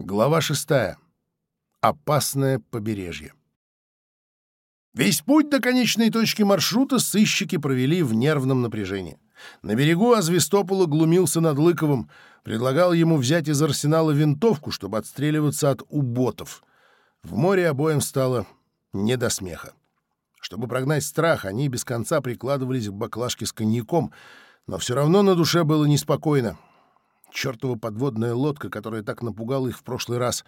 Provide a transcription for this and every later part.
Глава 6. Опасное побережье. Весь путь до конечной точки маршрута сыщики провели в нервном напряжении. На берегу Азвестопола глумился над Лыковым, предлагал ему взять из арсенала винтовку, чтобы отстреливаться от уботов. В море обоим стало не до смеха. Чтобы прогнать страх, они без конца прикладывались к баклажке с коньяком, но все равно на душе было неспокойно — Чёртова подводная лодка, которая так напугала их в прошлый раз.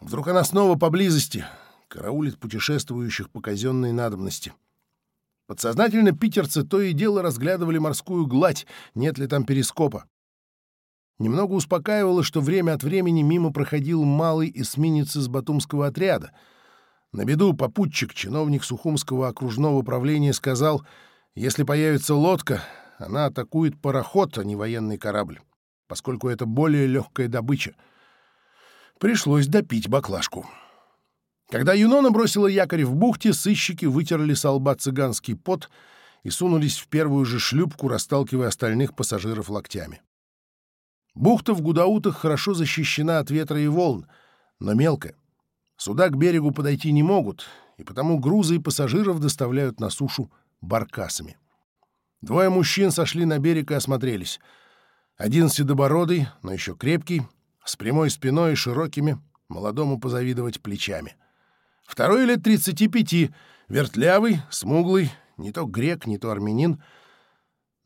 Вдруг она снова поблизости, караулит путешествующих по казенной надобности. Подсознательно питерцы то и дело разглядывали морскую гладь, нет ли там перископа. Немного успокаивало, что время от времени мимо проходил малый эсминец из батумского отряда. На беду попутчик, чиновник Сухумского окружного управления, сказал, если появится лодка, она атакует пароход, а не военный корабль поскольку это более легкая добыча. Пришлось допить баклажку. Когда Юнона бросила якорь в бухте, сыщики вытерли с лба цыганский пот и сунулись в первую же шлюпку, расталкивая остальных пассажиров локтями. Бухта в Гудаутах хорошо защищена от ветра и волн, но мелкая. Суда к берегу подойти не могут, и потому грузы и пассажиров доставляют на сушу баркасами. Двое мужчин сошли на берег и осмотрелись — один седобородый, но еще крепкий, с прямой спиной и широкими, молодому позавидовать плечами. Второй лет 35, вертлявый, смуглый, не то грек, не то армянин.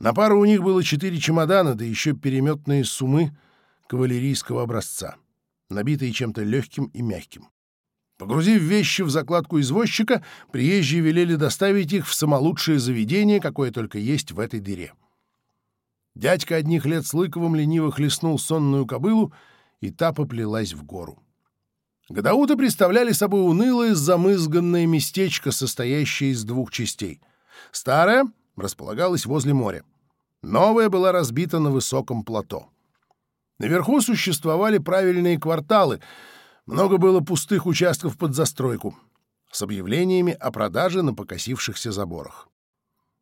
На пару у них было четыре чемодана, да еще переметные сумы кавалерийского образца, набитые чем-то легким и мягким. Погрузив вещи в закладку извозчика, приезжие велели доставить их в самолучшее заведение, какое только есть в этой дыре. Дядька одних лет с Лыковым лениво хлестнул сонную кобылу, и та поплелась в гору. Гадауты представляли собой унылое замызганное местечко, состоящее из двух частей. Старая располагалась возле моря. Новая была разбита на высоком плато. Наверху существовали правильные кварталы, много было пустых участков под застройку, с объявлениями о продаже на покосившихся заборах.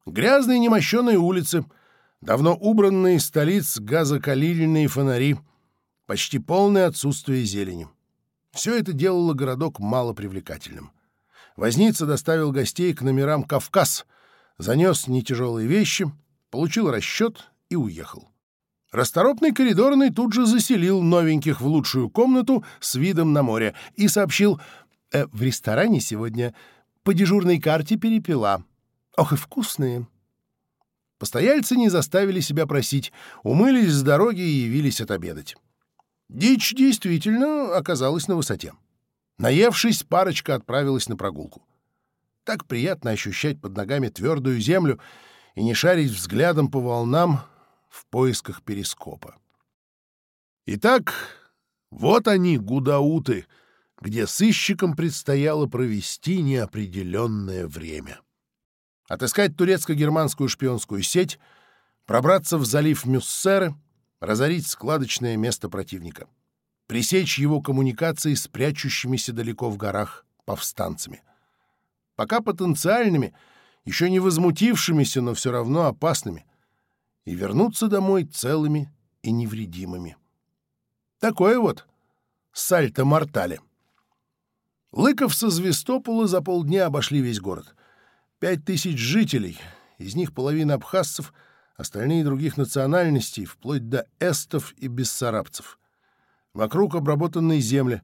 Грязные немощенные улицы — давно убранные столиц газокалильные фонари, почти полное отсутствие зелени. Все это делало городок малопривлекательным. Возница доставил гостей к номерам «Кавказ», занес нетяжелые вещи, получил расчет и уехал. Расторопный коридорный тут же заселил новеньких в лучшую комнату с видом на море и сообщил э, «В ресторане сегодня по дежурной карте перепела. Ох и вкусные!» Постояльцы не заставили себя просить, умылись с дороги и явились отобедать. Дичь действительно оказалась на высоте. Наевшись, парочка отправилась на прогулку. Так приятно ощущать под ногами твердую землю и не шарить взглядом по волнам в поисках перископа. Итак, вот они, гудауты, где сыщикам предстояло провести неопределенное время отыскать турецко-германскую шпионскую сеть, пробраться в залив Мюссеры, разорить складочное место противника, пресечь его коммуникации с прячущимися далеко в горах повстанцами. Пока потенциальными, еще не возмутившимися, но все равно опасными, и вернуться домой целыми и невредимыми. Такое вот сальто-мортале. Лыков со Звестопола за полдня обошли весь город — пять тысяч жителей, из них половина абхазцев, остальные других национальностей, вплоть до эстов и бессарабцев. Вокруг обработанные земли,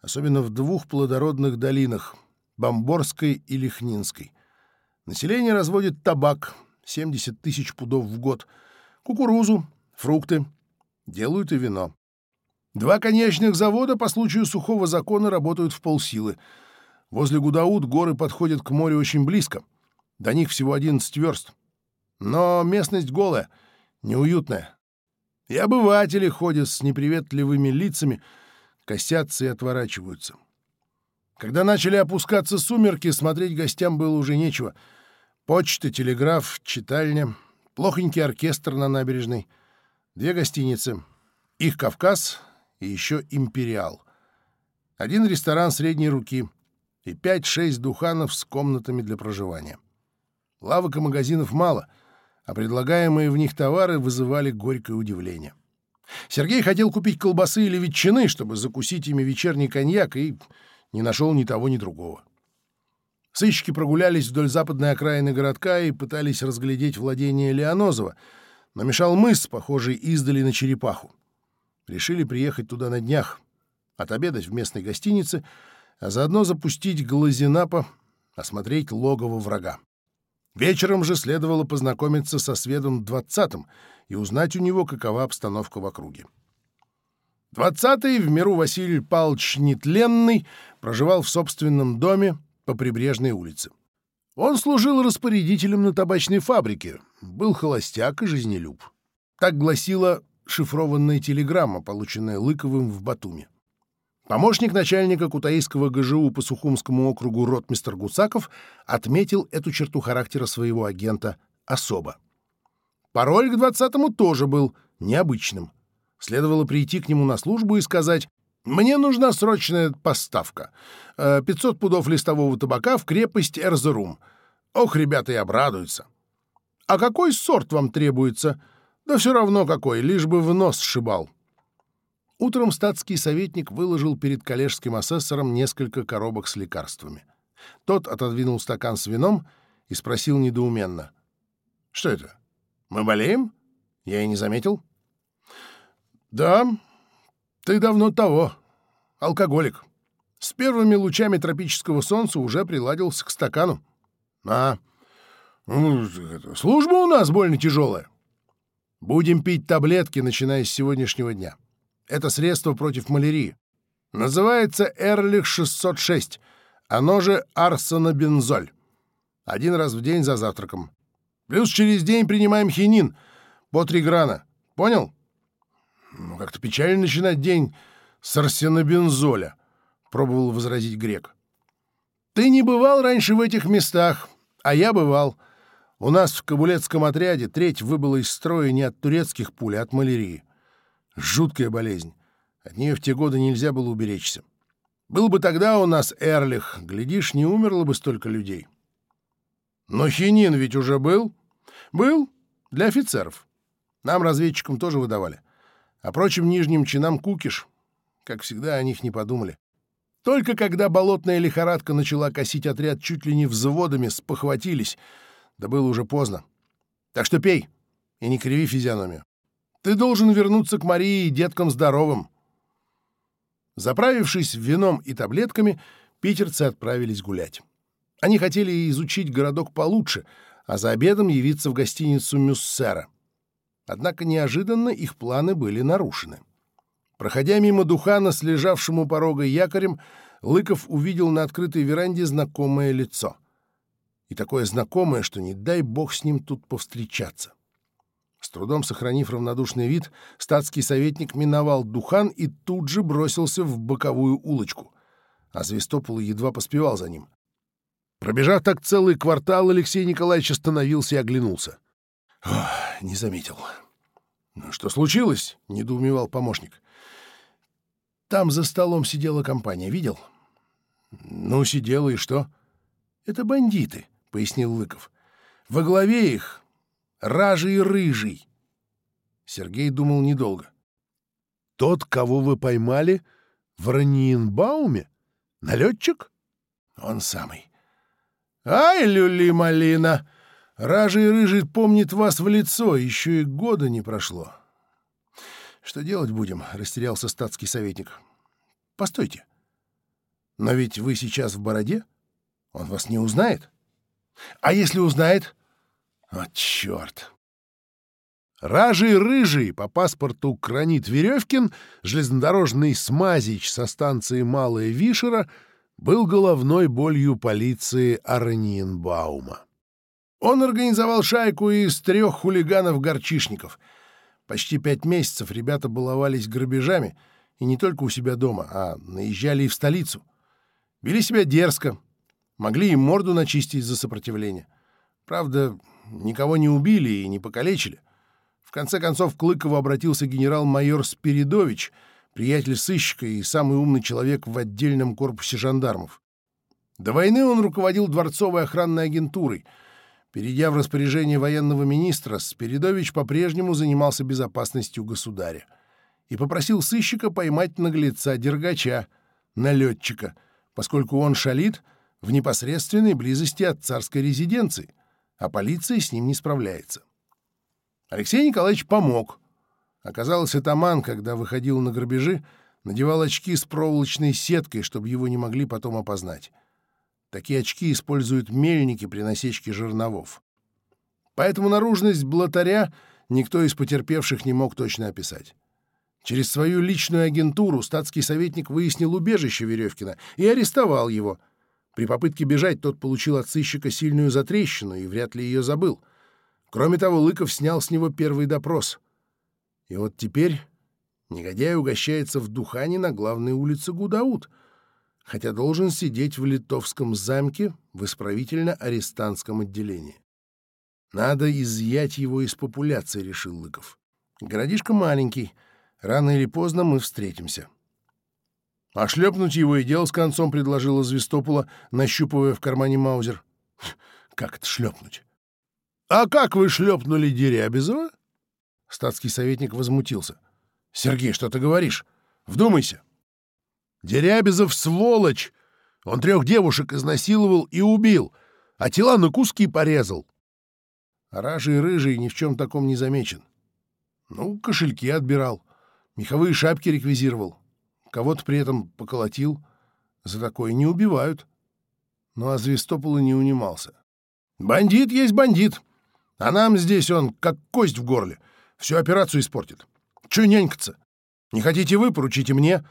особенно в двух плодородных долинах — Бомборской и Лихнинской. Население разводит табак — 70 тысяч пудов в год, кукурузу, фрукты, делают и вино. Два конечных завода по случаю сухого закона работают в полсилы. Возле Гудаут горы подходят к морю очень близко. До них всего 11 верст. Но местность голая, неуютная. И обыватели ходят с неприветливыми лицами, косятся и отворачиваются. Когда начали опускаться сумерки, смотреть гостям было уже нечего. Почта, телеграф, читальня, плохонький оркестр на набережной, две гостиницы, их «Кавказ» и еще «Империал». Один ресторан средней руки и пять-шесть духанов с комнатами для проживания. Лавок и магазинов мало, а предлагаемые в них товары вызывали горькое удивление. Сергей хотел купить колбасы или ветчины, чтобы закусить ими вечерний коньяк, и не нашел ни того, ни другого. Сыщики прогулялись вдоль западной окраины городка и пытались разглядеть владение Леонозова, но мешал мыс, похожий издали на черепаху. Решили приехать туда на днях, отобедать в местной гостинице, а заодно запустить Глазинапа, осмотреть логово врага. Вечером же следовало познакомиться со Сведом двадцатым и узнать у него, какова обстановка в округе. Двадцатый в миру Василий Павлович Нетленный проживал в собственном доме по прибрежной улице. Он служил распорядителем на табачной фабрике, был холостяк и жизнелюб. Так гласила шифрованная телеграмма, полученная Лыковым в Батуми. Помощник начальника Кутаиского ГЖУ по Сухумскому округу ротмистер Гуцаков отметил эту черту характера своего агента особо. Пароль к двадцатому тоже был необычным. Следовало прийти к нему на службу и сказать «Мне нужна срочная поставка. 500 э, пудов листового табака в крепость Эрзерум. Ох, ребята и обрадуются». «А какой сорт вам требуется?» «Да все равно какой, лишь бы в нос сшибал». Утром статский советник выложил перед коллежским асессором несколько коробок с лекарствами. Тот отодвинул стакан с вином и спросил недоуменно. «Что это? Мы болеем? Я и не заметил». «Да, ты давно того. Алкоголик. С первыми лучами тропического солнца уже приладился к стакану. А, ну, служба у нас больно тяжелая. Будем пить таблетки, начиная с сегодняшнего дня». Это средство против малярии. Называется Эрлих-606, оно же арсенобензоль. Один раз в день за завтраком. Плюс через день принимаем хинин по три грана. Понял? Ну, как-то печально начинать день с арсенобензоля, пробовал возразить грек. Ты не бывал раньше в этих местах, а я бывал. У нас в кабулетском отряде треть выбыла из строя не от турецких пуль, а от малярии жуткая болезнь. От нее в те годы нельзя было уберечься. Был бы тогда у нас Эрлих, глядишь, не умерло бы столько людей. Но хинин ведь уже был. Был. Для офицеров. Нам, разведчикам, тоже выдавали. А прочим нижним чинам кукиш. Как всегда, о них не подумали. Только когда болотная лихорадка начала косить отряд чуть ли не взводами, спохватились. Да было уже поздно. Так что пей и не криви физиономию. Ты должен вернуться к Марии и деткам здоровым. Заправившись вином и таблетками, питерцы отправились гулять. Они хотели изучить городок получше, а за обедом явиться в гостиницу Мюссера. Однако неожиданно их планы были нарушены. Проходя мимо Духана с лежавшим у порога якорем, Лыков увидел на открытой веранде знакомое лицо. И такое знакомое, что не дай бог с ним тут повстречаться. С трудом сохранив равнодушный вид, статский советник миновал Духан и тут же бросился в боковую улочку. А Звистопол едва поспевал за ним. Пробежав так целый квартал, Алексей Николаевич остановился и оглянулся. «Не заметил». «Ну «Что случилось?» — недоумевал помощник. «Там за столом сидела компания, видел?» «Ну, сидела, и что?» «Это бандиты», — пояснил Лыков. «Во главе их ражей рыжий. Сергей думал недолго. Тот, кого вы поймали в Раниенбауме? Налетчик? Он самый. Ай, люли-малина! Ражий рыжий помнит вас в лицо, еще и года не прошло. Что делать будем? Растерялся статский советник. Постойте. Но ведь вы сейчас в бороде? Он вас не узнает? А если узнает, о, черт! Ражий Рыжий, по паспорту Кранит Веревкин, железнодорожный смазич со станции Малая Вишера, был головной болью полиции Араниенбаума. Он организовал шайку из трех хулиганов-горчишников. Почти пять месяцев ребята баловались грабежами, и не только у себя дома, а наезжали и в столицу. Вели себя дерзко, могли и морду начистить за сопротивление. Правда, Никого не убили и не покалечили. В конце концов, к Лыкову обратился генерал-майор Спиридович, приятель сыщика и самый умный человек в отдельном корпусе жандармов. До войны он руководил дворцовой охранной агентурой. Перейдя в распоряжение военного министра, Спиридович по-прежнему занимался безопасностью государя и попросил сыщика поймать наглеца-дергача, налетчика, поскольку он шалит в непосредственной близости от царской резиденции а полиция с ним не справляется. Алексей Николаевич помог. Оказалось, атаман, когда выходил на грабежи, надевал очки с проволочной сеткой, чтобы его не могли потом опознать. Такие очки используют мельники при насечке жерновов. Поэтому наружность блатаря никто из потерпевших не мог точно описать. Через свою личную агентуру статский советник выяснил убежище Веревкина и арестовал его — при попытке бежать тот получил от сыщика сильную затрещину и вряд ли ее забыл. Кроме того, Лыков снял с него первый допрос. И вот теперь негодяй угощается в Духане на главной улице Гудаут, хотя должен сидеть в литовском замке в исправительно-арестантском отделении. «Надо изъять его из популяции», — решил Лыков. «Городишко маленький. Рано или поздно мы встретимся». Ошлепнуть его и дело с концом предложила Звестопола, нащупывая в кармане маузер. Как это шлепнуть? «А как вы шлепнули Дерябизова? Статский советник возмутился. «Сергей, что ты говоришь? Вдумайся!» Дерябизов сволочь! Он трех девушек изнасиловал и убил, а тела на куски порезал!» Ражий рыжий ни в чем таком не замечен. Ну, кошельки отбирал, меховые шапки реквизировал. Кого-то при этом поколотил. За такое не убивают. Но Азвистопола не унимался. «Бандит есть бандит. А нам здесь он как кость в горле. Всю операцию испортит. Чё нянькаться? Не хотите вы, поручите мне.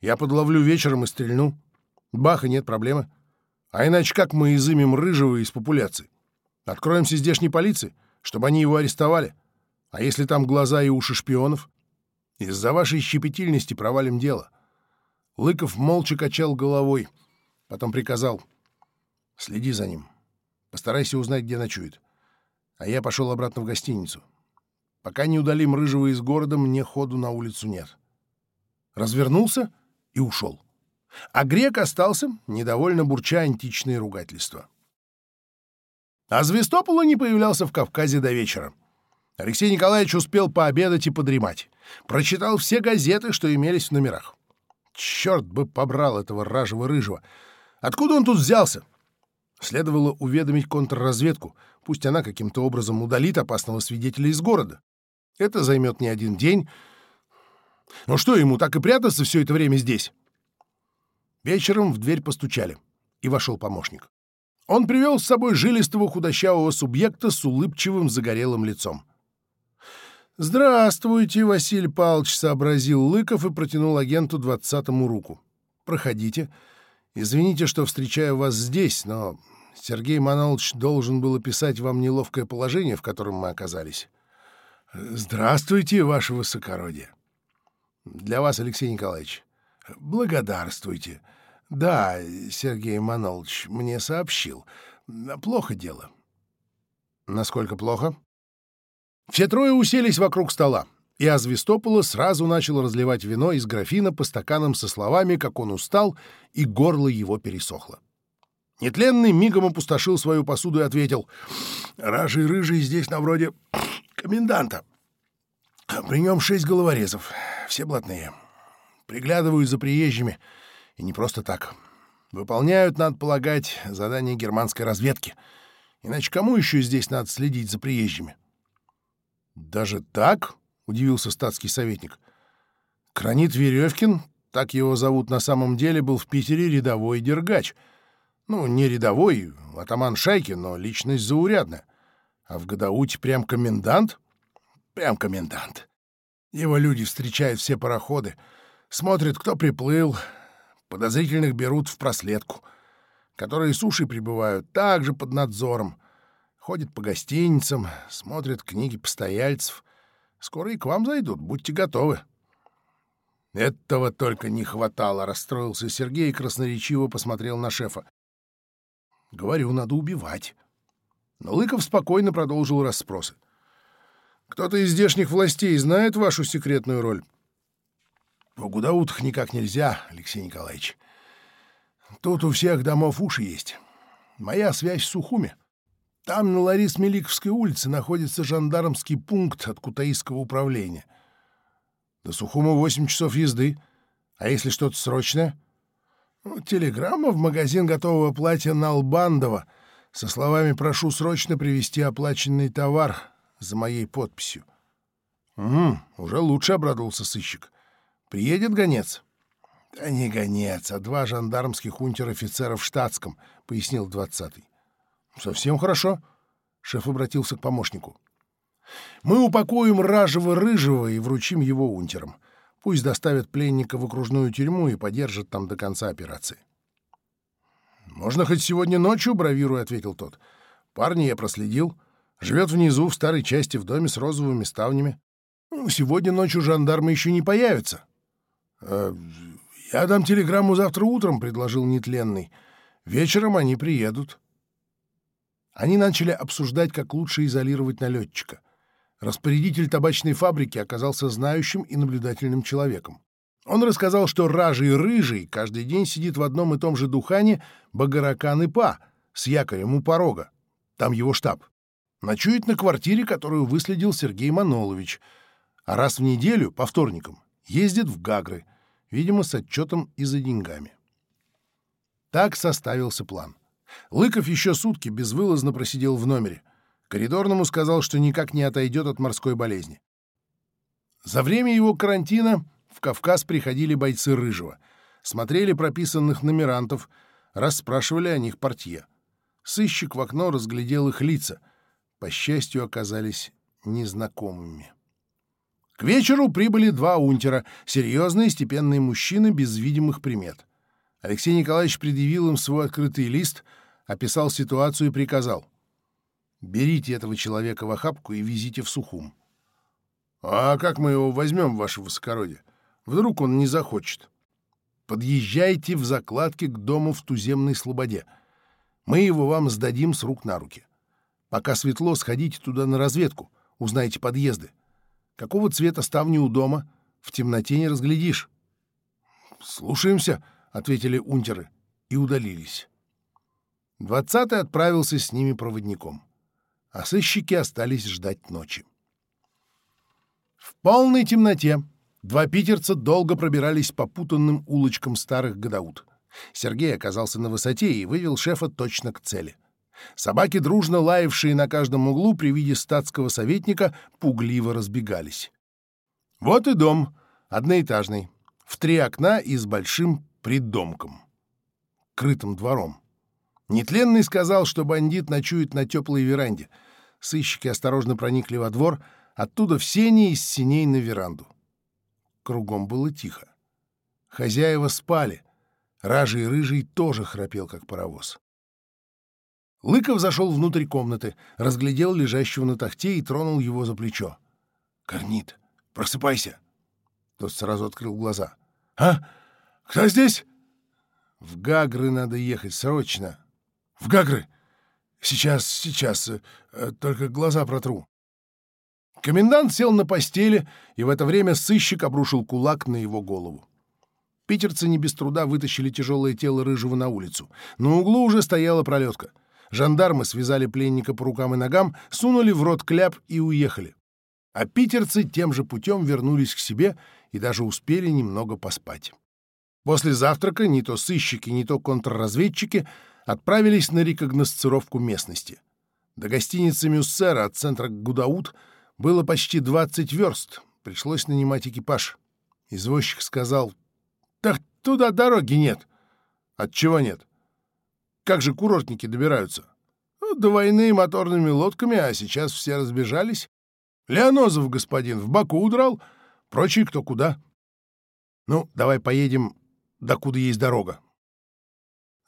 Я подловлю вечером и стрельну. бах и нет проблемы. А иначе как мы изымем Рыжего из популяции? Откроемся здешней полиции, чтобы они его арестовали. А если там глаза и уши шпионов? Из-за вашей щепетильности провалим дело. Лыков молча качал головой, потом приказал. Следи за ним. Постарайся узнать, где ночует. А я пошел обратно в гостиницу. Пока не удалим Рыжего из города, мне ходу на улицу нет. Развернулся и ушел. А грек остался, недовольно бурча античные ругательства. А Звестопола не появлялся в Кавказе до вечера. Алексей Николаевич успел пообедать и подремать. Прочитал все газеты, что имелись в номерах. Черт бы побрал этого ражего рыжего! Откуда он тут взялся? Следовало уведомить контрразведку, пусть она каким-то образом удалит опасного свидетеля из города. Это займет не один день. Но что ему, так и прятаться все это время здесь? Вечером в дверь постучали, и вошел помощник. Он привел с собой жилистого худощавого субъекта с улыбчивым загорелым лицом. «Здравствуйте, Василий Павлович!» — сообразил Лыков и протянул агенту двадцатому руку. «Проходите. Извините, что встречаю вас здесь, но Сергей Маналович должен был описать вам неловкое положение, в котором мы оказались. Здравствуйте, ваше высокородие. Для вас, Алексей Николаевич. Благодарствуйте. Да, Сергей Маналович мне сообщил. Плохо дело. Насколько плохо? Все трое уселись вокруг стола, и Азвистопола сразу начал разливать вино из графина по стаканам со словами, как он устал, и горло его пересохло. Нетленный мигом опустошил свою посуду и ответил. «Ражий-рыжий здесь на вроде коменданта. При нем шесть головорезов, все блатные. Приглядывают за приезжими, и не просто так. Выполняют, надо полагать, задание германской разведки. Иначе кому еще здесь надо следить за приезжими?» «Даже так?» — удивился статский советник. «Кранит Веревкин, так его зовут на самом деле, был в Питере рядовой дергач. Ну, не рядовой, атаман шайки, но личность заурядная. А в Гадауте прям комендант?» «Прям комендант. Его люди встречают все пароходы, смотрят, кто приплыл, подозрительных берут в проследку. Которые суши прибывают также под надзором ходит по гостиницам, смотрит книги постояльцев. Скоро и к вам зайдут, будьте готовы». «Этого только не хватало», — расстроился Сергей и красноречиво посмотрел на шефа. «Говорю, надо убивать». Но Лыков спокойно продолжил расспросы. «Кто-то из здешних властей знает вашу секретную роль?» «У Гудаутах никак нельзя, Алексей Николаевич. Тут у всех домов уши есть. Моя связь с Ухуми. Там на Ларис-Меликовской улице находится жандармский пункт от Кутаисского управления. До Сухума 8 часов езды. А если что-то срочное? Ну, телеграмма в магазин готового платья Налбандова со словами «Прошу срочно привезти оплаченный товар» за моей подписью. «Угу, уже лучше обрадовался сыщик. Приедет гонец?» «Да не гонец, а два жандармских унтер-офицера в штатском», — пояснил двадцатый. Совсем хорошо. Шеф обратился к помощнику. Мы упакуем Ражева-Рыжего и вручим его унтерам. Пусть доставят пленника в окружную тюрьму и подержат там до конца операции. «Можно хоть сегодня ночью, — бравируя, — ответил тот. Парни я проследил. Живет внизу, в старой части, в доме с розовыми ставнями. Ну, сегодня ночью жандармы еще не появятся». «Э, «Я дам телеграмму завтра утром», — предложил нетленный. «Вечером они приедут». Они начали обсуждать, как лучше изолировать налетчика. Распорядитель табачной фабрики оказался знающим и наблюдательным человеком. Он рассказал, что Ражий Рыжий каждый день сидит в одном и том же духане Багаракан и Па с якорем у порога. Там его штаб. Ночует на квартире, которую выследил Сергей Манолович. А раз в неделю, по вторникам, ездит в Гагры, видимо, с отчетом и за деньгами. Так составился план — Лыков еще сутки безвылазно просидел в номере. Коридорному сказал, что никак не отойдет от морской болезни. За время его карантина в Кавказ приходили бойцы Рыжего, смотрели прописанных номерантов, расспрашивали о них портье. Сыщик в окно разглядел их лица. По счастью, оказались незнакомыми. К вечеру прибыли два унтера, серьезные степенные мужчины без видимых примет. Алексей Николаевич предъявил им свой открытый лист, описал ситуацию и приказал. «Берите этого человека в охапку и везите в Сухум». «А как мы его возьмем, ваше высокородие? Вдруг он не захочет?» «Подъезжайте в закладке к дому в туземной слободе. Мы его вам сдадим с рук на руки. Пока светло, сходите туда на разведку, узнайте подъезды. Какого цвета ставни у дома? В темноте не разглядишь». «Слушаемся», а ответили унтеры и удалились. Двадцатый отправился с ними проводником, а сыщики остались ждать ночи. В полной темноте два питерца долго пробирались по путанным улочкам старых гадаут. Сергей оказался на высоте и вывел шефа точно к цели. Собаки, дружно лаявшие на каждом углу при виде статского советника, пугливо разбегались. Вот и дом, одноэтажный, в три окна и с большим придомком, крытым двором. Нетленный сказал, что бандит ночует на теплой веранде. Сыщики осторожно проникли во двор, оттуда в сени из синей на веранду. Кругом было тихо. Хозяева спали. Ражий рыжий тоже храпел, как паровоз. Лыков зашел внутрь комнаты, разглядел лежащего на тахте и тронул его за плечо. «Корнит, просыпайся!» Тот сразу открыл глаза. «А? Кто здесь? В Гагры надо ехать срочно. В Гагры? Сейчас, сейчас. Э, только глаза протру. Комендант сел на постели, и в это время сыщик обрушил кулак на его голову. Питерцы не без труда вытащили тяжелое тело Рыжего на улицу. На углу уже стояла пролетка. Жандармы связали пленника по рукам и ногам, сунули в рот кляп и уехали. А питерцы тем же путем вернулись к себе и даже успели немного поспать. После завтрака ни то сыщики, ни то контрразведчики отправились на рекогносцировку местности. До гостиницы Мюссера от центра Гудаут было почти 20 верст. Пришлось нанимать экипаж. Извозчик сказал, «Так туда дороги нет». «Отчего нет?» «Как же курортники добираются?» ну, «До войны моторными лодками, а сейчас все разбежались. Леонозов, господин, в Баку удрал, прочие кто куда». «Ну, давай поедем, докуда есть дорога»,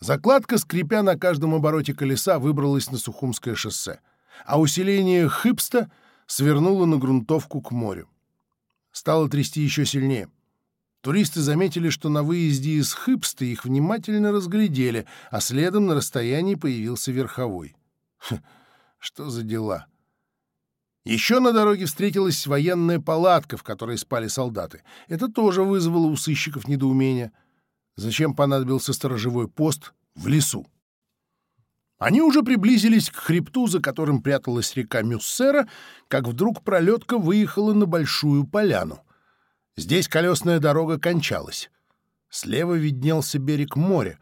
Закладка, скрипя на каждом обороте колеса, выбралась на Сухумское шоссе, а усиление Хыпста свернуло на грунтовку к морю. Стало трясти еще сильнее. Туристы заметили, что на выезде из Хыпста их внимательно разглядели, а следом на расстоянии появился верховой. Хм, что за дела? Еще на дороге встретилась военная палатка, в которой спали солдаты. Это тоже вызвало у сыщиков недоумение — Зачем понадобился сторожевой пост в лесу? Они уже приблизились к хребту, за которым пряталась река Мюссера, как вдруг пролетка выехала на большую поляну. Здесь колесная дорога кончалась. Слева виднелся берег моря.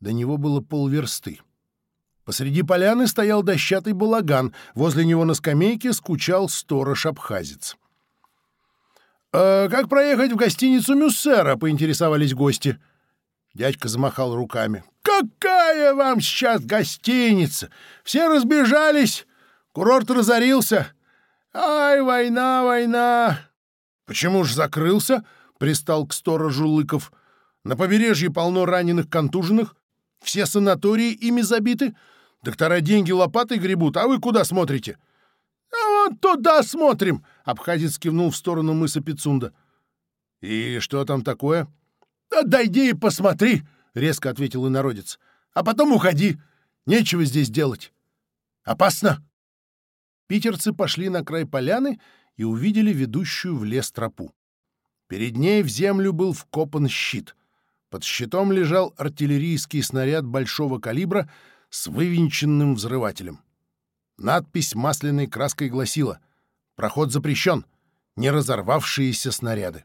До него было полверсты. Посреди поляны стоял дощатый балаган. Возле него на скамейке скучал сторож-абхазец. «Э, «Как проехать в гостиницу Мюссера?» — поинтересовались гости. — Дядька замахал руками. «Какая вам сейчас гостиница? Все разбежались, курорт разорился. Ай, война, война!» «Почему ж закрылся?» — пристал к сторожу Лыков. «На побережье полно раненых контуженных. Все санатории ими забиты. Доктора деньги лопатой гребут, а вы куда смотрите?» «А вот туда смотрим!» — Абхазец кивнул в сторону мыса Пицунда. «И что там такое?» «Да Дойди и посмотри!» — резко ответил инородец. «А потом уходи! Нечего здесь делать! Опасно!» Питерцы пошли на край поляны и увидели ведущую в лес тропу. Перед ней в землю был вкопан щит. Под щитом лежал артиллерийский снаряд большого калибра с вывинченным взрывателем. Надпись масляной краской гласила «Проход запрещен. Не разорвавшиеся снаряды.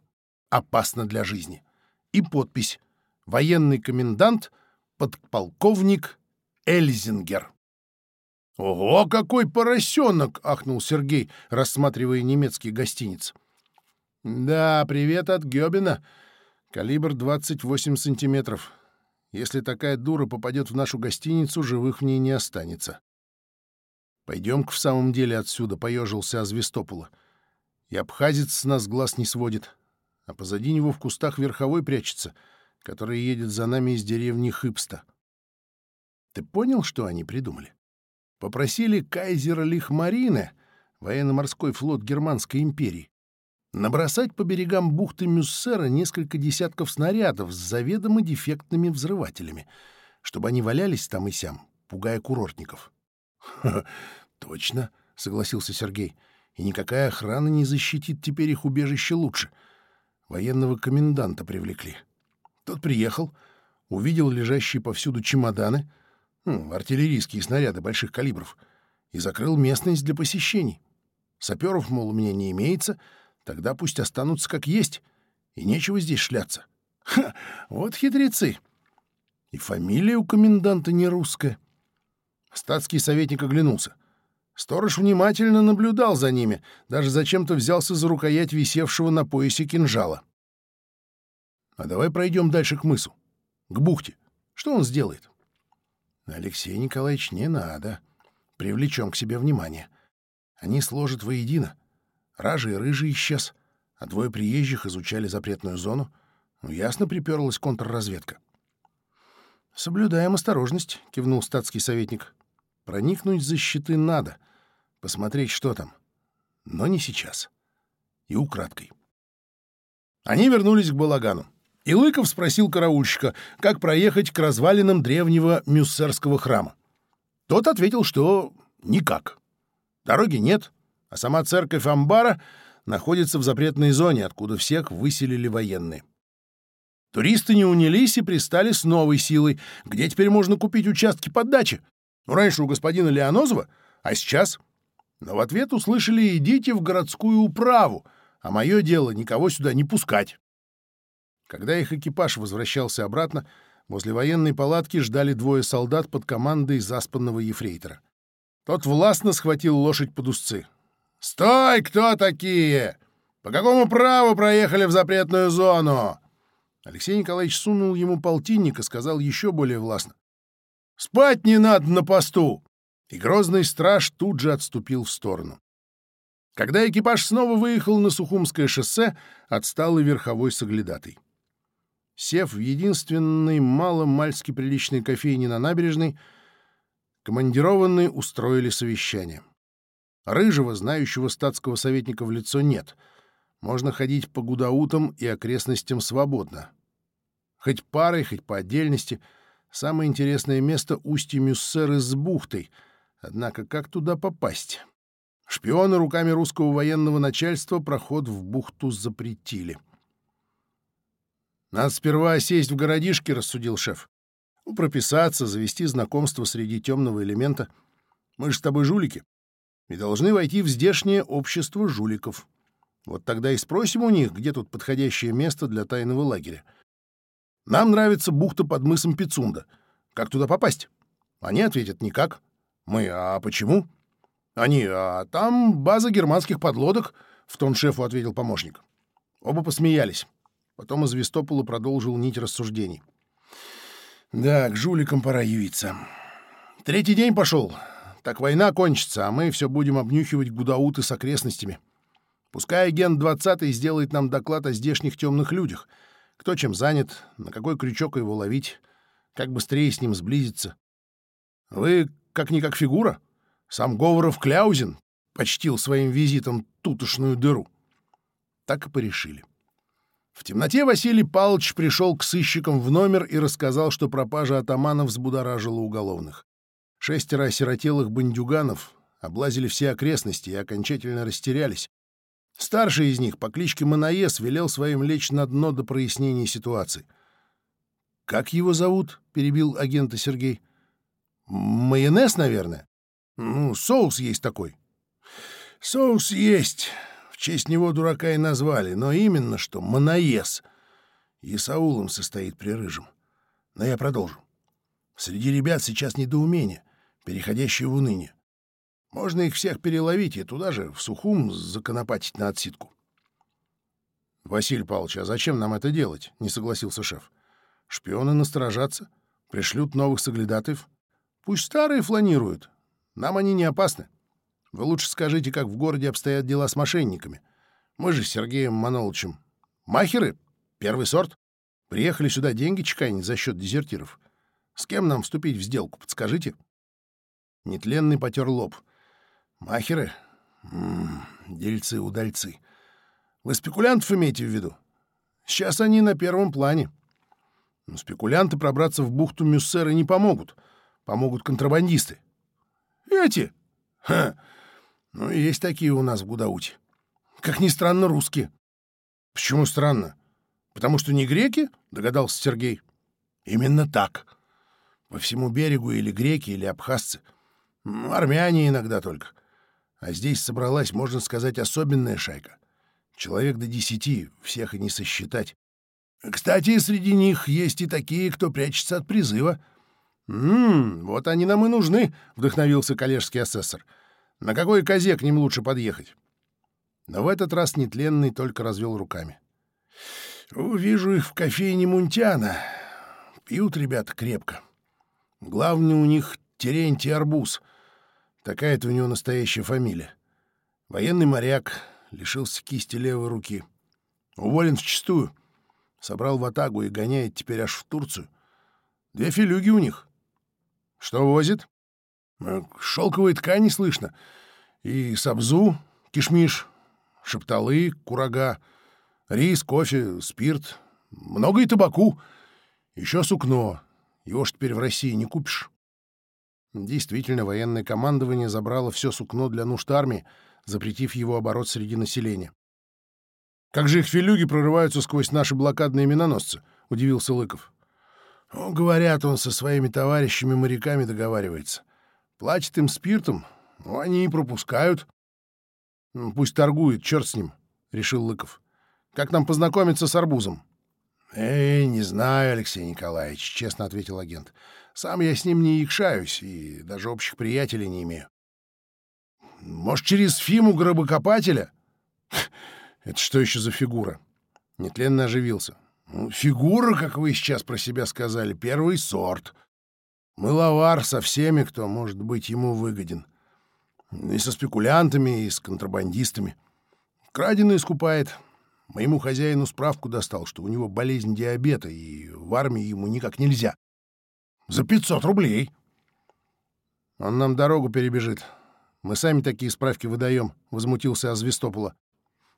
Опасно для жизни» и подпись «Военный комендант, подполковник Эльзингер». «Ого, какой поросенок!» — ахнул Сергей, рассматривая немецкий гостиниц. «Да, привет от Гёбина. Калибр 28 сантиметров. Если такая дура попадет в нашу гостиницу, живых в ней не останется». к в самом деле отсюда», — поежился Азвистопола. «И абхазец с нас глаз не сводит. А позади него в кустах верховой прячется, который едет за нами из деревни Хыпста. Ты понял, что они придумали? Попросили кайзера Лихмарина, военно-морской флот Германской империи, набросать по берегам бухты Мюссера несколько десятков снарядов с заведомо дефектными взрывателями, чтобы они валялись там и сям, пугая курортников. — Точно, — согласился Сергей, — и никакая охрана не защитит теперь их убежище лучше — военного коменданта привлекли. Тот приехал, увидел лежащие повсюду чемоданы, ну, артиллерийские снаряды больших калибров, и закрыл местность для посещений. Саперов, мол, у меня не имеется, тогда пусть останутся как есть, и нечего здесь шляться. Ха, вот хитрецы! И фамилия у коменданта не русская. Статский советник оглянулся — Сторож внимательно наблюдал за ними, даже зачем-то взялся за рукоять висевшего на поясе кинжала. «А давай пройдем дальше к мысу, к бухте. Что он сделает?» «Алексей Николаевич, не надо. Привлечем к себе внимание. Они сложат воедино. Ражи и Рыжий исчез, а двое приезжих изучали запретную зону. Ну, ясно приперлась контрразведка». «Соблюдаем осторожность», — кивнул статский советник. «Проникнуть за щиты надо — посмотреть, что там. Но не сейчас. И украдкой. Они вернулись к балагану. И Лыков спросил караульщика, как проехать к развалинам древнего мюссерского храма. Тот ответил, что никак. Дороги нет, а сама церковь Амбара находится в запретной зоне, откуда всех выселили военные. Туристы не унялись и пристали с новой силой, где теперь можно купить участки под дачи. Ну, раньше у господина Леонозова, а сейчас но в ответ услышали «идите в городскую управу, а мое дело никого сюда не пускать». Когда их экипаж возвращался обратно, возле военной палатки ждали двое солдат под командой заспанного ефрейтора. Тот властно схватил лошадь под узцы. «Стой, кто такие? По какому праву проехали в запретную зону?» Алексей Николаевич сунул ему полтинник и сказал еще более властно. «Спать не надо на посту! И грозный страж тут же отступил в сторону. Когда экипаж снова выехал на Сухумское шоссе, отстал и верховой соглядатый. Сев в единственной мало-мальски приличной кофейне на набережной, командированные устроили совещание. Рыжего, знающего статского советника в лицо, нет. Можно ходить по Гудаутам и окрестностям свободно. Хоть парой, хоть по отдельности. Самое интересное место — устье Мюссеры с бухтой. Однако как туда попасть? Шпионы руками русского военного начальства проход в бухту запретили. «Надо сперва сесть в городишке», — рассудил шеф. «Ну, прописаться, завести знакомство среди темного элемента. Мы же с тобой жулики и должны войти в здешнее общество жуликов. Вот тогда и спросим у них, где тут подходящее место для тайного лагеря. Нам нравится бухта под мысом Пицунда. Как туда попасть?» Они ответят «никак». Мы, а почему? Они, а там база германских подлодок, в тон шефу ответил помощник. Оба посмеялись. Потом из Вестопола продолжил нить рассуждений. Да, к жуликам пора явиться. Третий день пошел. Так война кончится, а мы все будем обнюхивать гудауты с окрестностями. Пускай агент 20 сделает нам доклад о здешних темных людях. Кто чем занят, на какой крючок его ловить, как быстрее с ним сблизиться. Вы как-никак как фигура. Сам Говоров Кляузин почтил своим визитом тутошную дыру. Так и порешили. В темноте Василий Павлович пришел к сыщикам в номер и рассказал, что пропажа атаманов взбудоражила уголовных. Шестеро осиротелых бандюганов облазили все окрестности и окончательно растерялись. Старший из них по кличке Манаес велел своим лечь на дно до прояснения ситуации. «Как его зовут?» — перебил агента Сергей. Майонез, наверное? Ну, соус есть такой. Соус есть. В честь него дурака и назвали. Но именно что моноез. Исаулом состоит при рыжем. Но я продолжу. Среди ребят сейчас недоумение, переходящее в уныние. Можно их всех переловить и туда же, в Сухум, законопатить на отсидку. — Василий Павлович, а зачем нам это делать? — не согласился шеф. — Шпионы насторожатся, пришлют новых соглядатов. Пусть старые фланируют. Нам они не опасны. Вы лучше скажите, как в городе обстоят дела с мошенниками. Мы же с Сергеем Манолычем. Махеры? Первый сорт? Приехали сюда деньги чеканить за счет дезертиров. С кем нам вступить в сделку, подскажите?» Нетленный потер лоб. «Махеры? М -м, дельцы-удальцы. Вы спекулянтов имеете в виду? Сейчас они на первом плане. Но спекулянты пробраться в бухту Мюссера не помогут» помогут контрабандисты. Эти? Ха! Ну, есть такие у нас в Гудауте. Как ни странно, русские. Почему странно? Потому что не греки, догадался Сергей. Именно так. По всему берегу или греки, или абхазцы. Ну, армяне иногда только. А здесь собралась, можно сказать, особенная шайка. Человек до десяти, всех и не сосчитать. Кстати, среди них есть и такие, кто прячется от призыва. «М-м, вот они нам и нужны», — вдохновился коллежский асессор. «На какой козе к ним лучше подъехать?» Но в этот раз нетленный только развел руками. «Увижу их в кофейне Мунтяна. Пьют ребята крепко. Главный у них Терентий Арбуз. Такая-то у него настоящая фамилия. Военный моряк, лишился кисти левой руки. Уволен вчистую. Что возит? Э, Шелковые ткани слышно. И сабзу, кишмиш, шепталы, курага, рис, кофе, спирт. Много и табаку. Еще сукно. Его ж теперь в России не купишь. Действительно, военное командование забрало все сукно для нужд армии, запретив его оборот среди населения. «Как же их филюги прорываются сквозь наши блокадные миноносцы?» — удивился Лыков. «Ну, говорят, он со своими товарищами-моряками договаривается. Платит им спиртом, но они и пропускают». «Ну, «Пусть торгует, черт с ним», — решил Лыков. «Как нам познакомиться с арбузом?» «Эй, не знаю, Алексей Николаевич», — честно ответил агент. Сам я с ним не якшаюсь и даже общих приятелей не Ну, фигура, как вы сейчас про себя сказали, первый сорт. Мыловар со всеми, кто, может быть, ему выгоден. И со спекулянтами, и с контрабандистами. Краденый скупает. Моему хозяину справку достал, что у него болезнь диабета, и в армии ему никак нельзя. За 500 рублей. Он нам дорогу перебежит. Мы сами такие справки выдаем, — возмутился Азвистопола.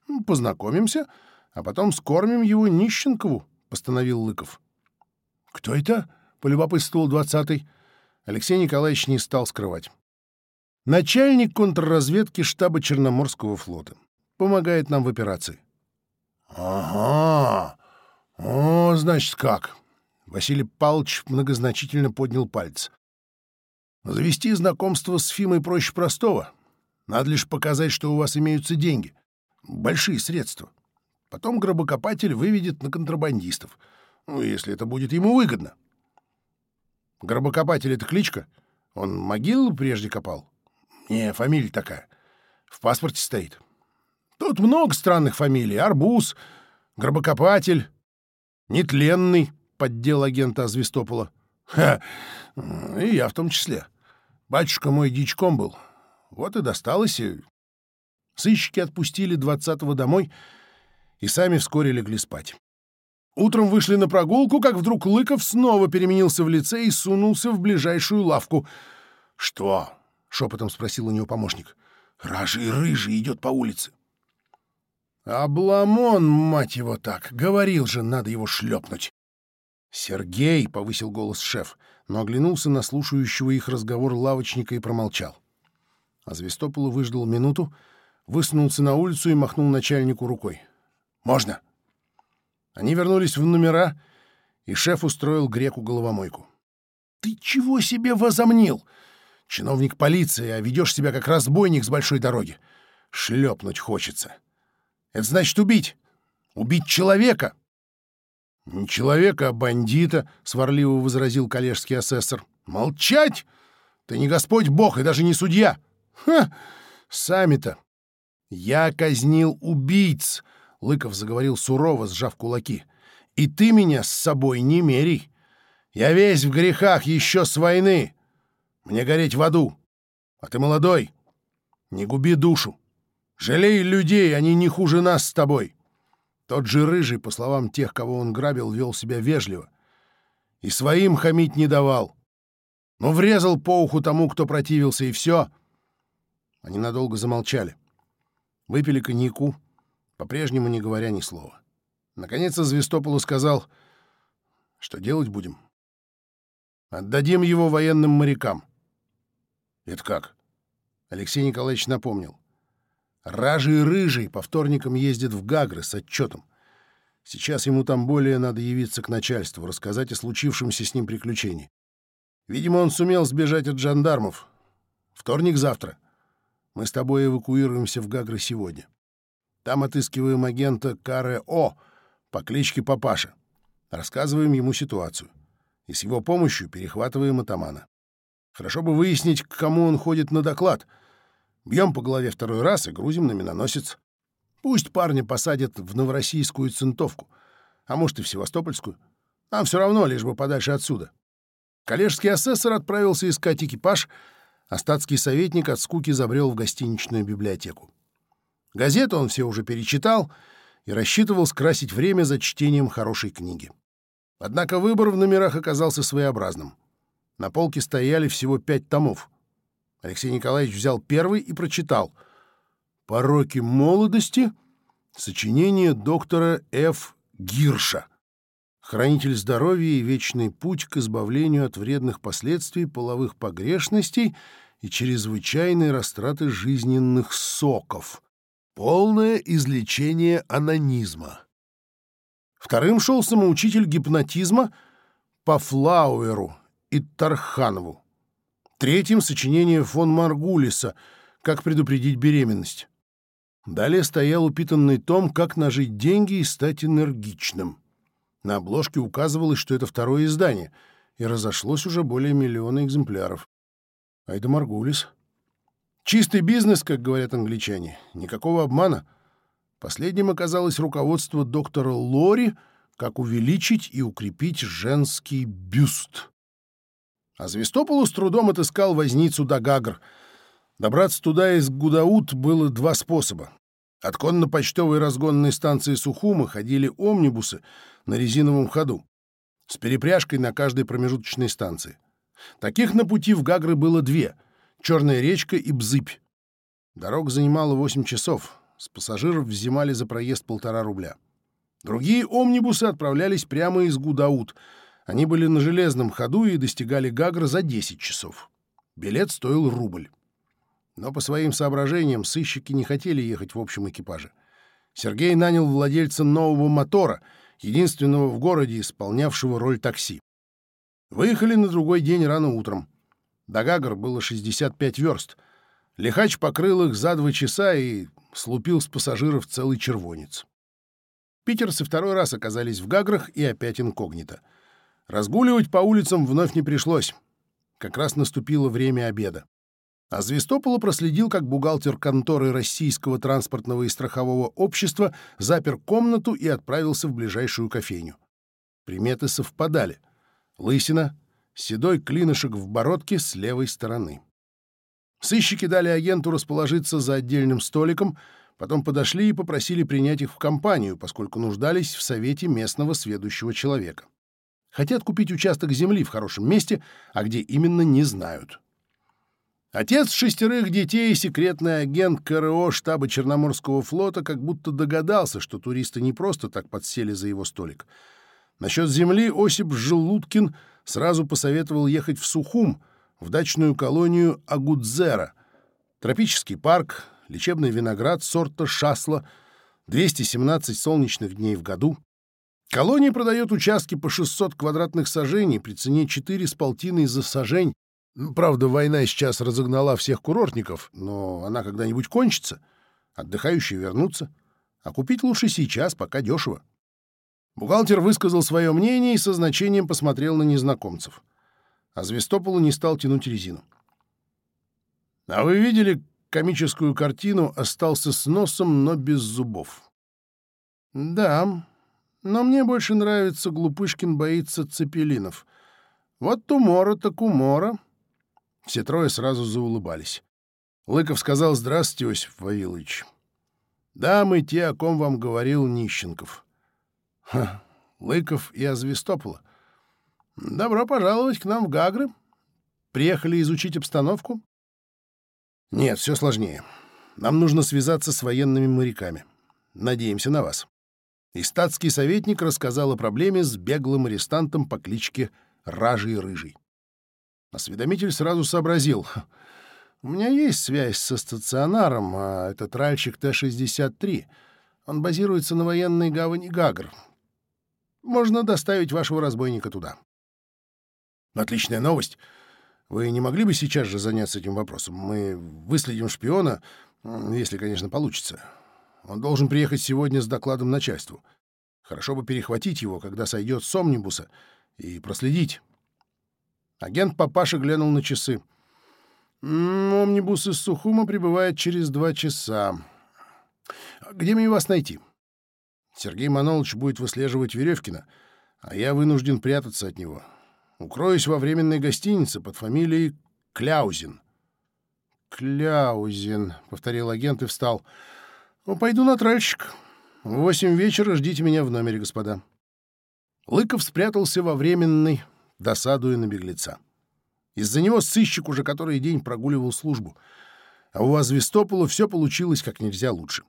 Ну, познакомимся, — а потом скормим его Нищенкову», — постановил Лыков. «Кто это?» — полюбопытствовал двадцатый. Алексей Николаевич не стал скрывать. «Начальник контрразведки штаба Черноморского флота. Помогает нам в операции». «Ага! О, значит, как?» Василий Павлович многозначительно поднял палец. «Завести знакомство с Фимой проще простого. Надо лишь показать, что у вас имеются деньги. Большие средства». Потом гробокопатель выведет на контрабандистов. Ну, если это будет ему выгодно. Гробокопатель — это кличка. Он могилу прежде копал? Не, фамилия такая. В паспорте стоит. Тут много странных фамилий. Арбуз, гробокопатель, нетленный, — поддел агента Звистопола. Ха, и я в том числе. Батюшка мой дичком был. Вот и досталось. И... Сыщики отпустили двадцатого домой — и сами вскоре легли спать. Утром вышли на прогулку, как вдруг Лыков снова переменился в лице и сунулся в ближайшую лавку. «Что?» — шепотом спросил у него помощник. «Ражий рыжий идет по улице». «Обламон, мать его так! Говорил же, надо его шлепнуть!» «Сергей!» — повысил голос шеф, но оглянулся на слушающего их разговор лавочника и промолчал. А Звестополу выждал минуту, высунулся на улицу и махнул начальнику рукой. Можно?» Они вернулись в номера, и шеф устроил греку головомойку. «Ты чего себе возомнил? Чиновник полиции, а ведешь себя как разбойник с большой дороги. Шлепнуть хочется. Это значит убить. Убить человека!» «Не человека, а бандита», — сварливо возразил коллежский асессор. «Молчать! Ты не Господь Бог и даже не судья! Ха! Сами-то! Я казнил убийц!» Лыков заговорил сурово, сжав кулаки. «И ты меня с собой не мерей! Я весь в грехах еще с войны! Мне гореть в аду! А ты молодой! Не губи душу! Жалей людей, они не хуже нас с тобой!» Тот же Рыжий, по словам тех, кого он грабил, вел себя вежливо. И своим хамить не давал. Но врезал по уху тому, кто противился, и все. Они надолго замолчали. Выпили коньяку — по-прежнему не говоря ни слова. Наконец Звестополу сказал, что делать будем. Отдадим его военным морякам. Это как? Алексей Николаевич напомнил. Ражий Рыжий по вторникам ездит в Гагры с отчетом. Сейчас ему там более надо явиться к начальству, рассказать о случившемся с ним приключении. Видимо, он сумел сбежать от жандармов. Вторник завтра. Мы с тобой эвакуируемся в Гагры сегодня. Там отыскиваем агента Каре О по кличке Папаша. Рассказываем ему ситуацию. И с его помощью перехватываем атамана. Хорошо бы выяснить, к кому он ходит на доклад. Бьем по голове второй раз и грузим на миноносец. Пусть парня посадят в новороссийскую центовку, а может и в севастопольскую. Нам все равно, лишь бы подальше отсюда. Коллежский асессор отправился искать экипаж, а статский советник от скуки забрел в гостиничную библиотеку. Газету он все уже перечитал и рассчитывал скрасить время за чтением хорошей книги. Однако выбор в номерах оказался своеобразным. На полке стояли всего пять томов. Алексей Николаевич взял первый и прочитал «Пороки молодости» сочинение доктора Ф. Гирша. Хранитель здоровья и вечный путь к избавлению от вредных последствий половых погрешностей и чрезвычайной растраты жизненных соков. Полное излечение анонизма. Вторым шел самоучитель гипнотизма по Флауэру и Тарханову. Третьим — сочинение фон Маргулиса «Как предупредить беременность». Далее стоял упитанный том «Как нажить деньги и стать энергичным». На обложке указывалось, что это второе издание, и разошлось уже более миллиона экземпляров. Айда Маргулис Чистый бизнес, как говорят англичане, никакого обмана. Последним оказалось руководство доктора Лори, как увеличить и укрепить женский бюст. А Звестополу с трудом отыскал возницу до Гагр. Добраться туда из Гудаут было два способа. От конно-почтовой разгонной станции Сухума ходили омнибусы на резиновом ходу с перепряжкой на каждой промежуточной станции. Таких на пути в Гагры было две — Черная речка и Бзыбь. Дорог занимала 8 часов. С пассажиров взимали за проезд полтора рубля. Другие омнибусы отправлялись прямо из Гудаут. Они были на железном ходу и достигали Гагра за 10 часов. Билет стоил рубль. Но по своим соображениям сыщики не хотели ехать в общем экипаже. Сергей нанял владельца нового мотора, единственного в городе, исполнявшего роль такси. Выехали на другой день рано утром до Гагр было 65 верст. Лихач покрыл их за два часа и слупил с пассажиров целый червонец. Питерцы второй раз оказались в Гаграх и опять инкогнито. Разгуливать по улицам вновь не пришлось. Как раз наступило время обеда. А Звестопола проследил, как бухгалтер конторы Российского транспортного и страхового общества запер комнату и отправился в ближайшую кофейню. Приметы совпадали. Лысина, седой клинышек в бородке с левой стороны. Сыщики дали агенту расположиться за отдельным столиком, потом подошли и попросили принять их в компанию, поскольку нуждались в совете местного сведущего человека. Хотят купить участок земли в хорошем месте, а где именно, не знают. Отец шестерых детей и секретный агент КРО штаба Черноморского флота как будто догадался, что туристы не просто так подсели за его столик. Насчет земли Осип Желудкин — сразу посоветовал ехать в Сухум, в дачную колонию Агудзера, тропический парк, лечебный виноград сорта шасла, 217 солнечных дней в году. Колония продает участки по 600 квадратных сажений при цене 4 с полтиной за сажень. Правда, война сейчас разогнала всех курортников, но она когда-нибудь кончится. Отдыхающие вернутся. А купить лучше сейчас, пока дешево. Бухгалтер высказал свое мнение и со значением посмотрел на незнакомцев. А Звестополу не стал тянуть резину. «А вы видели комическую картину «Остался с носом, но без зубов»?» «Да, но мне больше нравится Глупышкин боится цепелинов. Вот тумора так умора». Все трое сразу заулыбались. Лыков сказал «Здравствуйте, Осип Вавилович». «Да, мы те, о ком вам говорил Нищенков». Ха, Лыков и Азвестопола. Добро пожаловать к нам в Гагры. Приехали изучить обстановку? Нет, все сложнее. Нам нужно связаться с военными моряками. Надеемся на вас. И статский советник рассказал о проблеме с беглым арестантом по кличке Ражий Рыжий. Осведомитель сразу сообразил. «У меня есть связь со стационаром, а это тральщик Т-63. можно доставить вашего разбойника туда. Отличная новость. Вы не могли бы сейчас же заняться этим вопросом? Мы выследим шпиона, если, конечно, получится. Он должен приехать сегодня с докладом начальству. Хорошо бы перехватить его, когда сойдет с омнибуса, и проследить. Агент папаша глянул на часы. «Омнибус из Сухума прибывает через два часа. Где мне вас найти?» Сергей Манович будет выслеживать Веревкина, а я вынужден прятаться от него. Укроюсь во временной гостинице под фамилией Кляузин». «Кляузин», — повторил агент и встал. «Пойду на тральщик. В восемь вечера ждите меня в номере, господа». Лыков спрятался во временной, досадуя на беглеца. Из-за него сыщик уже который день прогуливал службу, а у Азвистопола все получилось как нельзя лучше.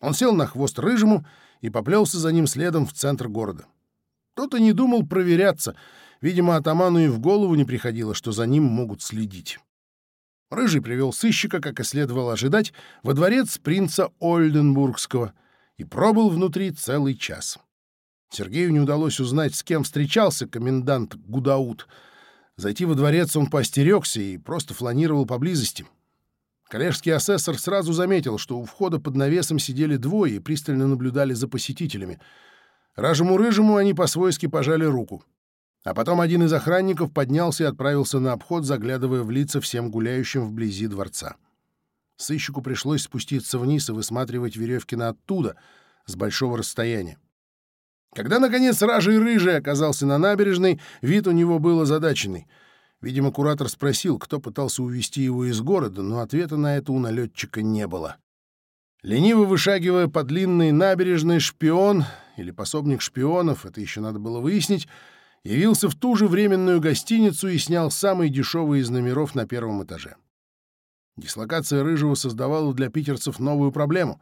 Он сел на хвост рыжему и поплелся за ним следом в центр города. Тот и не думал проверяться. Видимо, атаману и в голову не приходило, что за ним могут следить. Рыжий привел сыщика, как и следовало ожидать, во дворец принца Ольденбургского и пробыл внутри целый час. Сергею не удалось узнать, с кем встречался комендант Гудаут. Зайти во дворец он поостерегся и просто фланировал поблизости, Коллежский асессор сразу заметил, что у входа под навесом сидели двое и пристально наблюдали за посетителями. Ражему-рыжему они по-свойски пожали руку. А потом один из охранников поднялся и отправился на обход, заглядывая в лица всем гуляющим вблизи дворца. Сыщику пришлось спуститься вниз и высматривать Веревкина оттуда, с большого расстояния. Когда, наконец, Ражий Рыжий оказался на набережной, вид у него был озадаченный — Видимо, куратор спросил, кто пытался увести его из города, но ответа на это у налетчика не было. Лениво вышагивая по длинной набережной, шпион или пособник шпионов, это еще надо было выяснить, явился в ту же временную гостиницу и снял самый дешевый из номеров на первом этаже. Дислокация Рыжего создавала для питерцев новую проблему.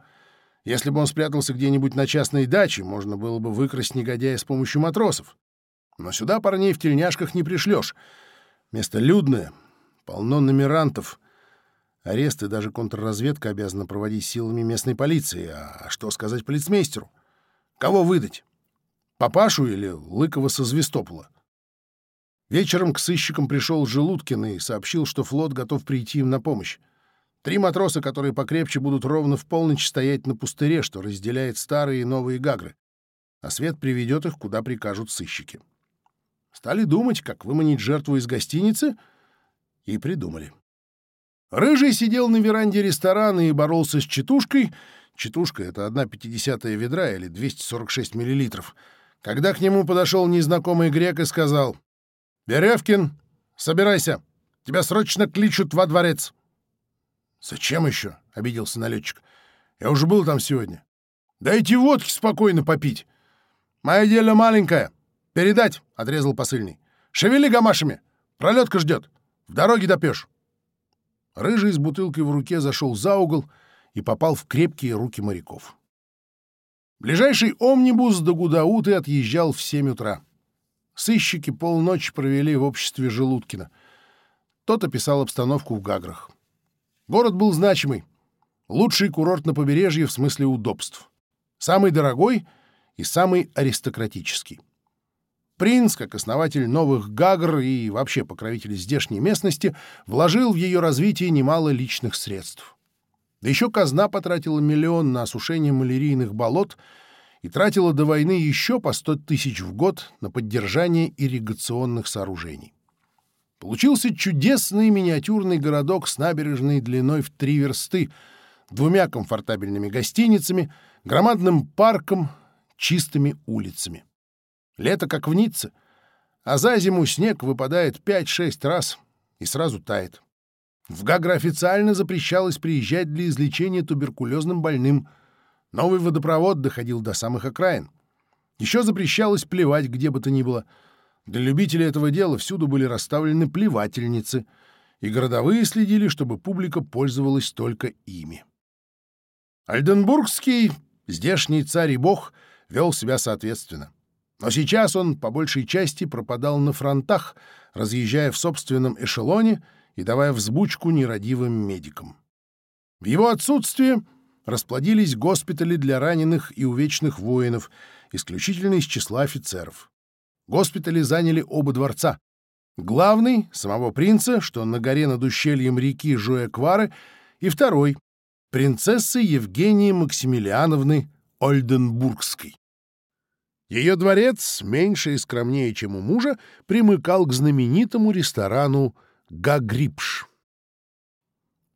Если бы он спрятался где-нибудь на частной даче, можно было бы выкрасть негодяя с помощью матросов. Но сюда парней в тельняшках не пришлешь — Место людное, полно номерантов. Аресты даже контрразведка обязана проводить силами местной полиции. А что сказать полицмейстеру? Кого выдать? Папашу или Лыкова со Звестопола? Вечером к сыщикам пришел Желудкин и сообщил, что флот готов прийти им на помощь. Три матроса, которые покрепче, будут ровно в полночь стоять на пустыре, что разделяет старые и новые гагры. А свет приведет их, куда прикажут сыщики стали думать, как выманить жертву из гостиницы, и придумали. Рыжий сидел на веранде ресторана и боролся с четушкой. Четушка — это одна пятидесятая ведра или 246 миллилитров. Когда к нему подошел незнакомый грек и сказал, «Деревкин, собирайся, тебя срочно кличут во дворец». «Зачем еще?» — обиделся налетчик. «Я уже был там сегодня». «Дайте водки спокойно попить. Мое дело маленькое. «Передать!» — отрезал посыльный. «Шевели гамашами! Пролетка ждет! В дороге допешь!» Рыжий с бутылкой в руке зашел за угол и попал в крепкие руки моряков. Ближайший омнибус до Гудауты отъезжал в семь утра. Сыщики полночи провели в обществе Желудкина. Тот описал обстановку в Гаграх. Город был значимый. Лучший курорт на побережье в смысле удобств. Самый дорогой и самый аристократический. Принц, как основатель новых Гагр и вообще покровитель здешней местности, вложил в ее развитие немало личных средств. Да еще казна потратила миллион на осушение малярийных болот и тратила до войны еще по 100 тысяч в год на поддержание ирригационных сооружений. Получился чудесный миниатюрный городок с набережной длиной в три версты, двумя комфортабельными гостиницами, громадным парком, чистыми улицами. Лето как в Ницце, а за зиму снег выпадает пять-шесть раз и сразу тает. В Гагра официально запрещалось приезжать для излечения туберкулезным больным. Новый водопровод доходил до самых окраин. Еще запрещалось плевать где бы то ни было. Для любителей этого дела всюду были расставлены плевательницы, и городовые следили, чтобы публика пользовалась только ими. Альденбургский, здешний царь и бог, вел себя соответственно — Но сейчас он, по большей части, пропадал на фронтах, разъезжая в собственном эшелоне и давая взбучку нерадивым медикам. В его отсутствие расплодились госпитали для раненых и увечных воинов, исключительно из числа офицеров. Госпитали заняли оба дворца. Главный — самого принца, что на горе над ущельем реки Жуэквары, и второй — принцессы Евгении Максимилиановны Ольденбургской. Ее дворец меньше и скромнее, чем у мужа, примыкал к знаменитому ресторану «Гагрипш».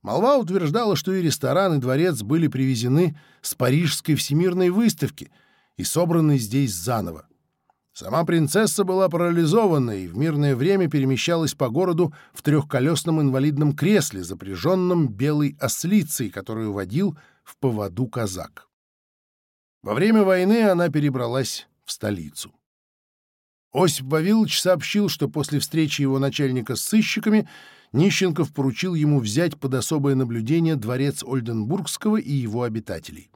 Молва утверждала, что и ресторан, и дворец были привезены с Парижской всемирной выставки и собраны здесь заново. Сама принцесса была парализована и в мирное время перемещалась по городу в трехколесном инвалидном кресле, запряженном белой ослицей, которую водил в поводу казак. Во время войны она перебралась столицу. Осип Вавилович сообщил, что после встречи его начальника с сыщиками Нищенков поручил ему взять под особое наблюдение дворец Ольденбургского и его обитателей.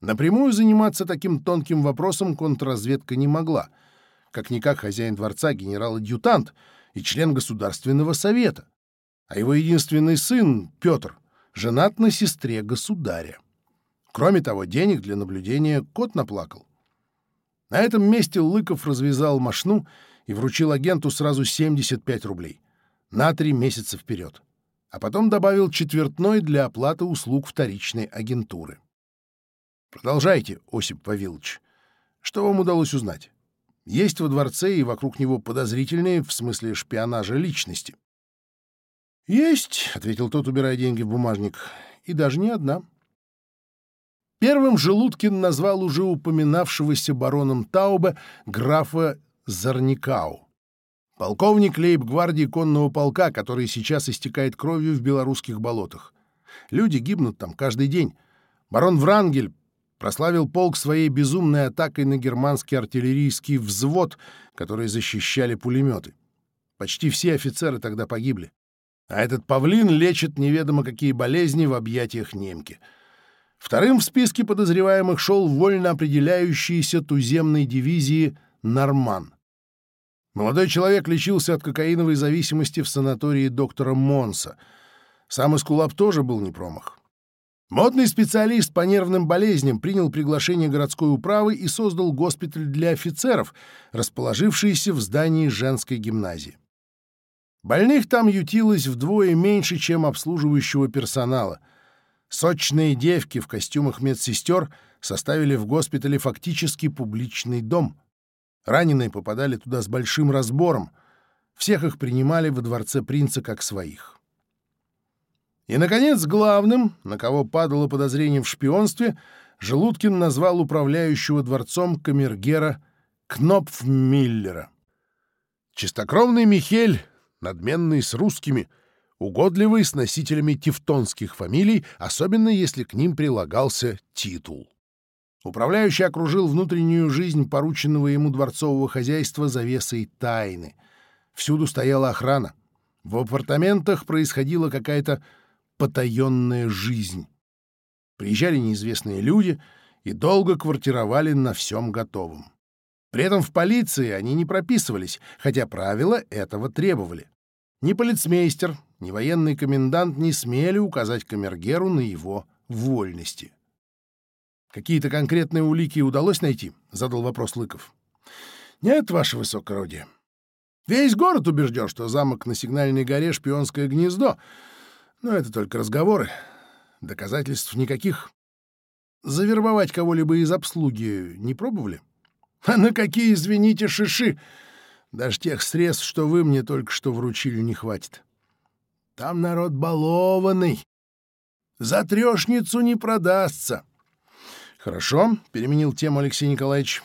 Напрямую заниматься таким тонким вопросом контрразведка не могла. Как-никак хозяин дворца генерал-адъютант и член Государственного совета. А его единственный сын, Петр, женат на сестре государя. Кроме того, денег для наблюдения кот наплакал. На этом месте Лыков развязал мошну и вручил агенту сразу 75 рублей на три месяца вперед, а потом добавил четвертной для оплаты услуг вторичной агентуры. «Продолжайте, Осип Вавилович. Что вам удалось узнать? Есть во дворце и вокруг него подозрительные, в смысле шпионажа, личности?» «Есть», — ответил тот, убирая деньги в бумажник, — «и даже не одна». Первым Желудкин назвал уже упоминавшегося бароном Тауба графа Зарникау. Полковник лейб-гвардии конного полка, который сейчас истекает кровью в белорусских болотах. Люди гибнут там каждый день. Барон Врангель прославил полк своей безумной атакой на германский артиллерийский взвод, который защищали пулеметы. Почти все офицеры тогда погибли. А этот павлин лечит неведомо какие болезни в объятиях немки — Вторым в списке подозреваемых шел вольно определяющийся туземной дивизии «Норман». Молодой человек лечился от кокаиновой зависимости в санатории доктора Монса. Сам Искулап тоже был не промах. Модный специалист по нервным болезням принял приглашение городской управы и создал госпиталь для офицеров, расположившийся в здании женской гимназии. Больных там ютилось вдвое меньше, чем обслуживающего персонала — Сочные девки в костюмах медсестер составили в госпитале фактически публичный дом. Раненые попадали туда с большим разбором. Всех их принимали во дворце принца как своих. И, наконец, главным, на кого падало подозрение в шпионстве, Желудкин назвал управляющего дворцом камергера Кнопфмиллера. Чистокровный Михель, надменный с русскими, угодливый с носителями тевтонских фамилий, особенно если к ним прилагался титул. Управляющий окружил внутреннюю жизнь порученного ему дворцового хозяйства завесой тайны. Всюду стояла охрана. В апартаментах происходила какая-то потаенная жизнь. Приезжали неизвестные люди и долго квартировали на всем готовом. При этом в полиции они не прописывались, хотя правила этого требовали. Ни полицмейстер, Невоенный комендант не смели указать Камергеру на его вольности. «Какие-то конкретные улики удалось найти?» — задал вопрос Лыков. «Нет, ваше высокородие. Весь город убежден, что замок на Сигнальной горе — шпионское гнездо. Но это только разговоры. Доказательств никаких. Завербовать кого-либо из обслуги не пробовали? А на какие, извините, шиши? Даже тех средств, что вы мне только что вручили, не хватит. Там народ балованный. Затрешницу не продастся. Хорошо, переменил тему Алексей Николаевич.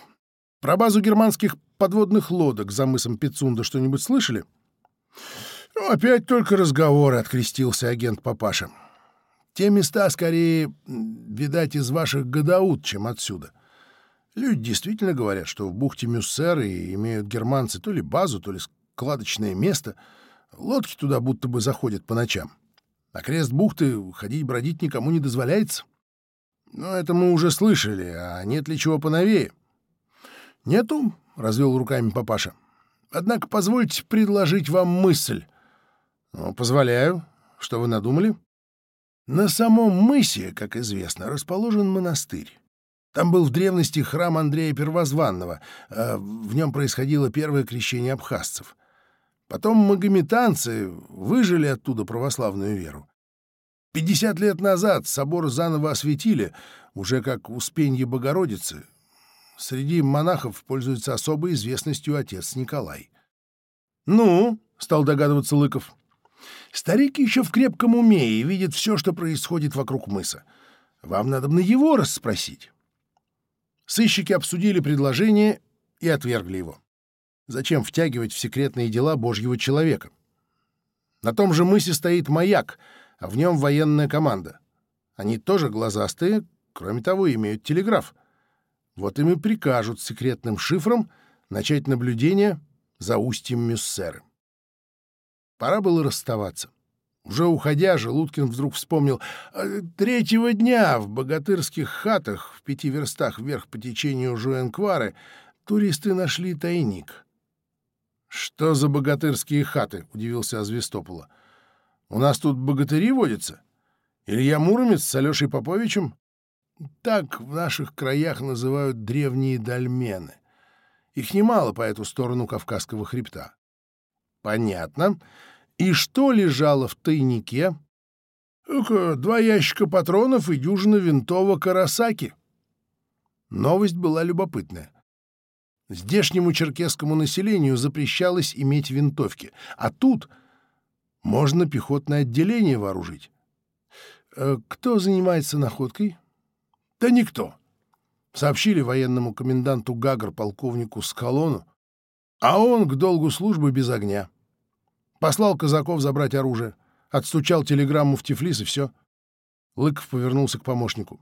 Про базу германских подводных лодок за мысом Пицунда что-нибудь слышали? Ну, опять только разговоры, открестился агент Папаша. Те места скорее, видать, из ваших гадаут, чем отсюда. Люди действительно говорят, что в бухте Мюссеры имеют германцы то ли базу, то ли складочное место — Лодки туда будто бы заходят по ночам. На крест бухты ходить бродить никому не дозволяется. Но это мы уже слышали, а нет ли чего поновее? — Нету, — развел руками папаша. — Однако позвольте предложить вам мысль. Ну, — Позволяю. Что вы надумали? — На самом мысе, как известно, расположен монастырь. Там был в древности храм Андрея Первозванного. Э, в нем происходило первое крещение абхазцев — Потом магометанцы выжили оттуда православную веру. Пятьдесят лет назад собор заново осветили, уже как Успенье Богородицы. Среди монахов пользуется особой известностью отец Николай. «Ну?» — стал догадываться Лыков. «Старик еще в крепком уме и видит все, что происходит вокруг мыса. Вам надо бы на его расспросить». Сыщики обсудили предложение и отвергли его. Зачем втягивать в секретные дела божьего человека? На том же мысе стоит маяк, а в нем военная команда. Они тоже глазастые, кроме того, имеют телеграф. Вот им и прикажут секретным шифром начать наблюдение за устьем Мюссеры. Пора было расставаться. Уже уходя, Желудкин вдруг вспомнил. «Э, третьего дня в богатырских хатах в пяти верстах вверх по течению Жуэнквары туристы нашли тайник. «Что за богатырские хаты?» — удивился Азвистопола. «У нас тут богатыри водятся? Илья Муромец с Алешей Поповичем?» «Так в наших краях называют древние дольмены. Их немало по эту сторону Кавказского хребта». «Понятно. И что лежало в тайнике?» «Два ящика патронов и дюжина винтовок Карасаки». Новость была любопытная. Здешнему черкесскому населению запрещалось иметь винтовки, а тут можно пехотное отделение вооружить. Э, кто занимается находкой? Да никто. Сообщили военному коменданту Гагр полковнику Скалону, а он к долгу службы без огня. Послал казаков забрать оружие, отстучал телеграмму в Тифлис и все. Лыков повернулся к помощнику.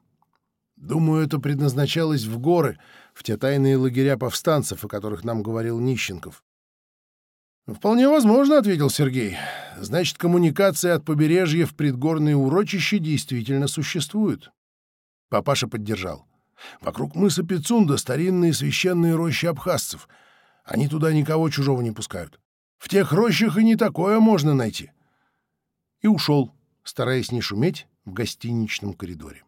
Думаю, это предназначалось в горы, в те тайные лагеря повстанцев, о которых нам говорил Нищенков. «Вполне возможно», — ответил Сергей. «Значит, коммуникация от побережья в предгорные урочища действительно существует». Папаша поддержал. «Вокруг мыса Пицунда старинные священные рощи абхазцев. Они туда никого чужого не пускают. В тех рощах и не такое можно найти». И ушел, стараясь не шуметь в гостиничном коридоре.